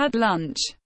had lunch.